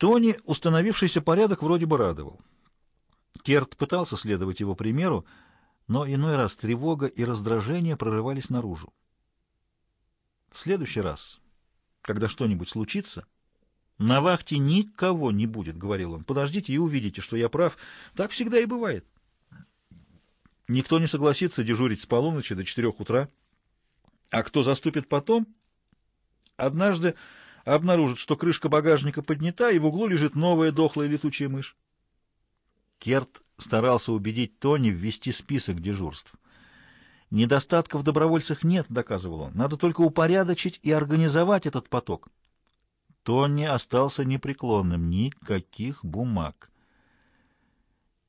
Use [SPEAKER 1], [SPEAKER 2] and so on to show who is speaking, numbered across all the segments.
[SPEAKER 1] Тони установившийся порядок вроде бы радовал. Керт пытался следовать его примеру, но иной раз тревога и раздражение прорывались наружу. В следующий раз, когда что-нибудь случится, на вахте никого не будет, — говорил он. Подождите и увидите, что я прав. Так всегда и бывает. Никто не согласится дежурить с полуночи до четырех утра. А кто заступит потом, однажды обнаружит, что крышка багажника поднята, и в углу лежит новая дохлая летучая мышь. Керт старался убедить Тони ввести список дежурств. «Недостатков в добровольцах нет», — доказывал он. «Надо только упорядочить и организовать этот поток». Тони остался непреклонным. Никаких бумаг.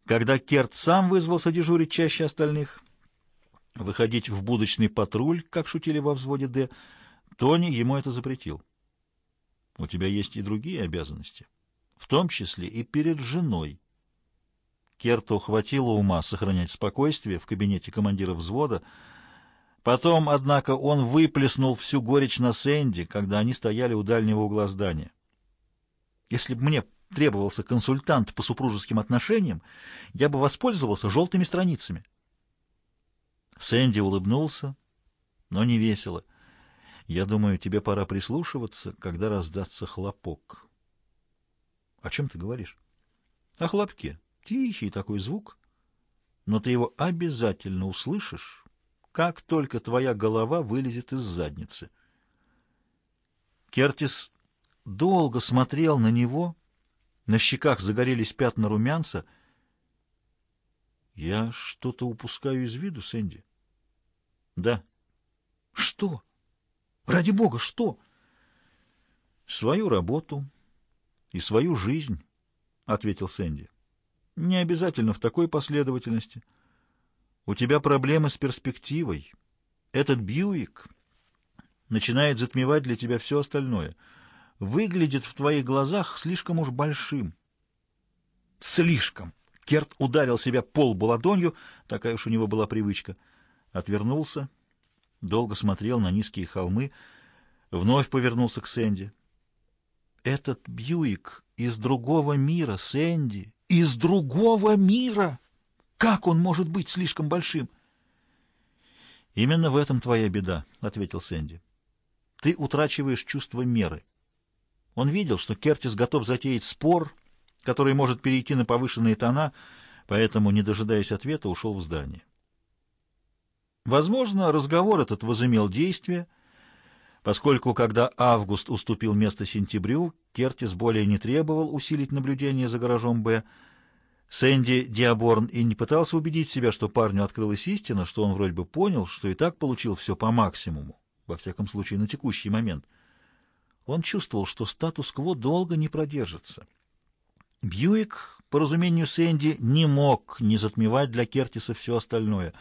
[SPEAKER 1] Когда Керт сам вызвался дежурить чаще остальных, выходить в будочный патруль, как шутили во взводе «Д», Тони ему это запретил. «У тебя есть и другие обязанности, в том числе и перед женой». Керту хватило ума сохранять спокойствие в кабинете командира взвода. Потом, однако, он выплеснул всю горечь на Сэнди, когда они стояли у дальнего угла здания. «Если бы мне требовался консультант по супружеским отношениям, я бы воспользовался желтыми страницами». Сэнди улыбнулся, но не весело. «Я думаю, тебе пора прислушиваться, когда раздастся хлопок». «О чем ты говоришь?» «О хлопке». Тихий такой звук, но ты его обязательно услышишь, как только твоя голова вылезет из задницы. Кертис долго смотрел на него, на щеках загорелись пятна румянца. «Я что-то упускаю из виду, Сэнди?» «Да». «Что? Ради бога, что?» «Свою работу и свою жизнь», — ответил Сэнди. Не обязательно в такой последовательности. У тебя проблемы с перспективой. Этот Бьюик начинает затмевать для тебя все остальное. Выглядит в твоих глазах слишком уж большим. Слишком. Керт ударил себя пол ладонью, такая уж у него была привычка. Отвернулся, долго смотрел на низкие холмы, вновь повернулся к Сэнди. Этот Бьюик из другого мира, Сэнди, из другого мира. Как он может быть слишком большим? Именно в этом твоя беда, ответил Сэнди. Ты утрачиваешь чувство меры. Он видел, что Кертис готов затеять спор, который может перейти на повышенные тона, поэтому, не дожидаясь ответа, ушел в здание. Возможно, разговор этот возымел действие, поскольку, когда Август уступил место сентябрю, Кертис более не требовал усилить наблюдение за гаражом «Б», Сэнди Диаборн и не пытался убедить себя, что парню открылась истина, что он вроде бы понял, что и так получил все по максимуму, во всяком случае на текущий момент. Он чувствовал, что статус-кво долго не продержится. Бьюик, по разумению Сэнди, не мог не затмевать для Кертиса все остальное.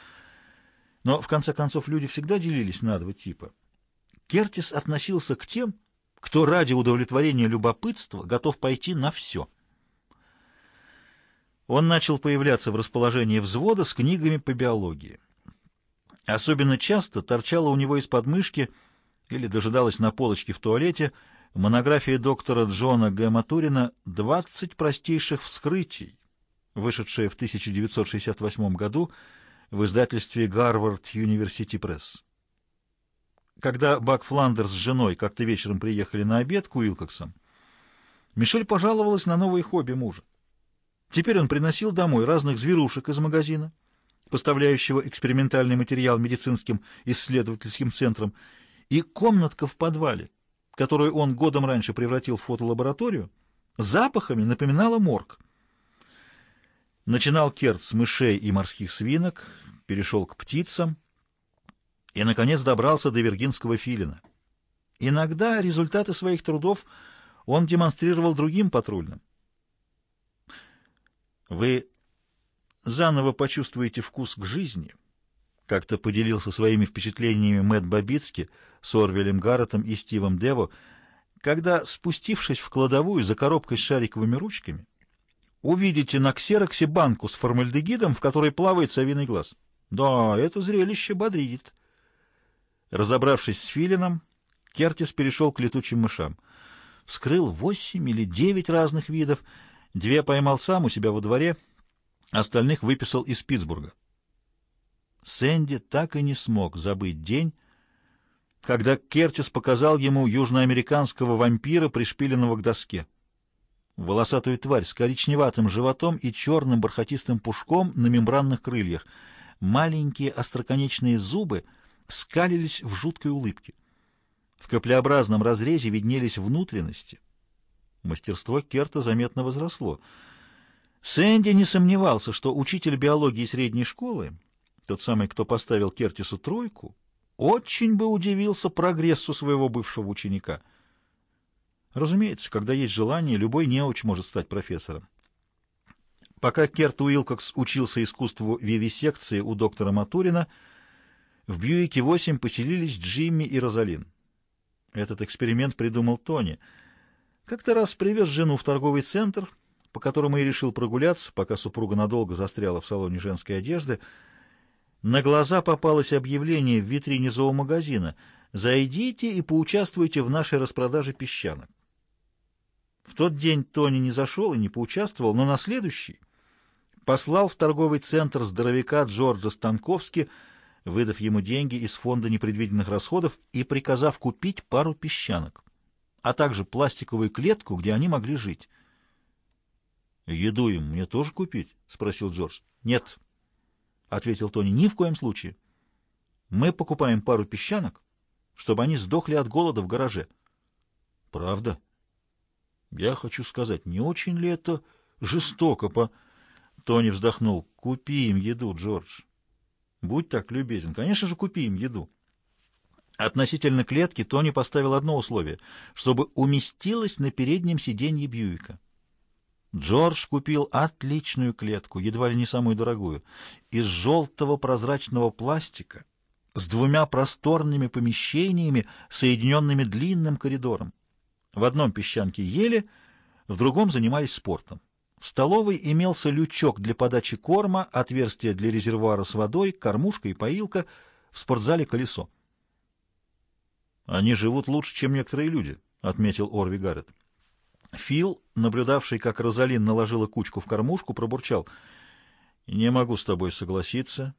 [SPEAKER 1] Но, в конце концов, люди всегда делились на два типа. Кертис относился к тем, кто ради удовлетворения любопытства готов пойти на все — он начал появляться в расположении взвода с книгами по биологии. Особенно часто торчала у него из подмышки или дожидалась на полочке в туалете монография доктора Джона Г. Матурина «20 простейших вскрытий», вышедшая в 1968 году в издательстве Гарвард University Press. Когда Бак Фландерс с женой как-то вечером приехали на обед к Уилкоксам, Мишель пожаловалась на новое хобби мужа. Теперь он приносил домой разных зверушек из магазина, поставляющего экспериментальный материал медицинским исследовательским центрам, и комнатка в подвале, которую он годом раньше превратил в фотолабораторию, запахами напоминала морг. Начинал Керт с мышей и морских свинок, перешел к птицам и, наконец, добрался до виргинского филина. Иногда результаты своих трудов он демонстрировал другим патрульным. Вы заново почувствуете вкус к жизни, как-то поделился своими впечатлениями Мэтт Бабицки с Орвелем Гарретом и Стивом Дево, когда, спустившись в кладовую за коробкой с шариковыми ручками, увидите на ксероксе банку с формальдегидом, в которой плавает совиный глаз. Да, это зрелище бодрит. Разобравшись с филином, Кертис перешел к летучим мышам. вскрыл восемь или девять разных видов, две поймал сам у себя во дворе, остальных выписал из Питтсбурга. Сэнди так и не смог забыть день, когда Кертис показал ему южноамериканского вампира, пришпиленного к доске. Волосатую тварь с коричневатым животом и черным бархатистым пушком на мембранных крыльях. Маленькие остроконечные зубы скалились в жуткой улыбке. В каплеобразном разрезе виднелись внутренности. Мастерство Керта заметно возросло. Сэнди не сомневался, что учитель биологии средней школы, тот самый, кто поставил Кертису тройку, очень бы удивился прогрессу своего бывшего ученика. Разумеется, когда есть желание, любой неуч может стать профессором. Пока Керт Уилкокс учился искусству вивисекции у доктора Матурина, в Бьюике-8 поселились Джимми и Розалин. Этот эксперимент придумал Тони. Как-то раз привез жену в торговый центр, по которому и решил прогуляться, пока супруга надолго застряла в салоне женской одежды, на глаза попалось объявление в витрине зоомагазина «Зайдите и поучаствуйте в нашей распродаже песчанок». В тот день Тони не зашел и не поучаствовал, но на следующий послал в торговый центр здоровяка Джорджа Станковски, выдав ему деньги из фонда непредвиденных расходов и приказав купить пару песчанок, а также пластиковую клетку, где они могли жить. «Еду им мне тоже купить?» — спросил Джордж. «Нет», — ответил Тони, — ни в коем случае. Мы покупаем пару песчанок, чтобы они сдохли от голода в гараже. Правда? Я хочу сказать, не очень ли это жестоко по... Тони вздохнул. Купи им еду, Джордж. Будь так любезен. Конечно же, купи им еду. Относительно клетки Тони поставил одно условие, чтобы уместилась на переднем сиденье Бьюика. Джордж купил отличную клетку, едва ли не самую дорогую, из желтого прозрачного пластика, с двумя просторными помещениями, соединенными длинным коридором. В одном песчанке ели, в другом занимались спортом. В столовой имелся лючок для подачи корма, отверстие для резервуара с водой, кормушка и поилка, в спортзале колесо. «Они живут лучше, чем некоторые люди», — отметил Орви Гаррет. Фил, наблюдавший, как Розалин наложила кучку в кормушку, пробурчал. «Не могу с тобой согласиться.